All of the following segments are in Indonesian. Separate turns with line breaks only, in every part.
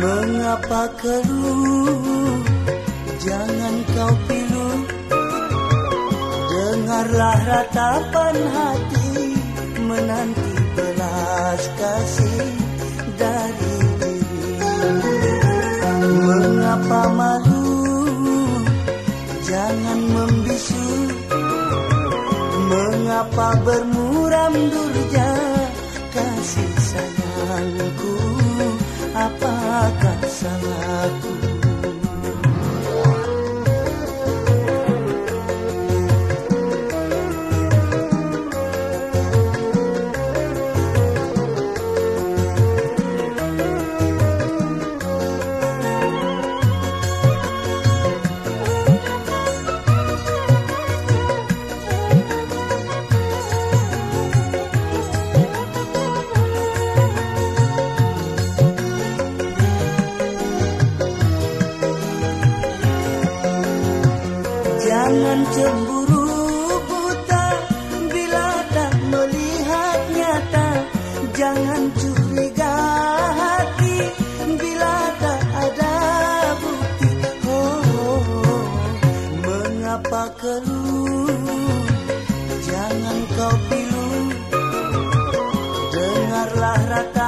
Mengapa keluh? Jangan kau pilu. Dengarlah ratapan hati Menanti belas kasih dari diri. Mengapa malu? Jangan membisu. Mengapa bermuram durja Kasih sayangku Apakah salahku Jangan cemburu buta bila tak melihat nyata. Jangan curiga hati bila tak ada bukti. Oh, oh, oh. mengapa keluh? Jangan kau pilu. Dengarlah ratapan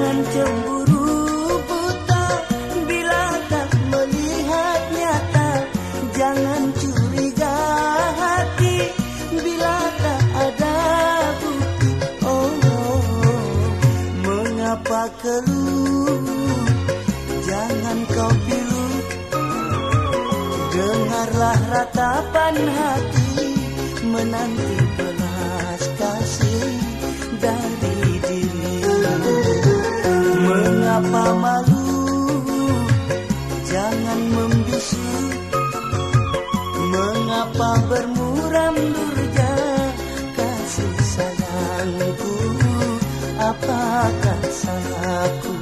Jangan cemburu buta bila tak melihat nyata Jangan curiga hati. Bila tak ada bukti Oh, oh, oh. mengapa keluh? Jangan kau pilu Dengarlah ratapan hati Menanti belas kasih dari Mengapa malu? Jangan membisu Mengapa bermuram durja Kasih sayangku? Apakah salahku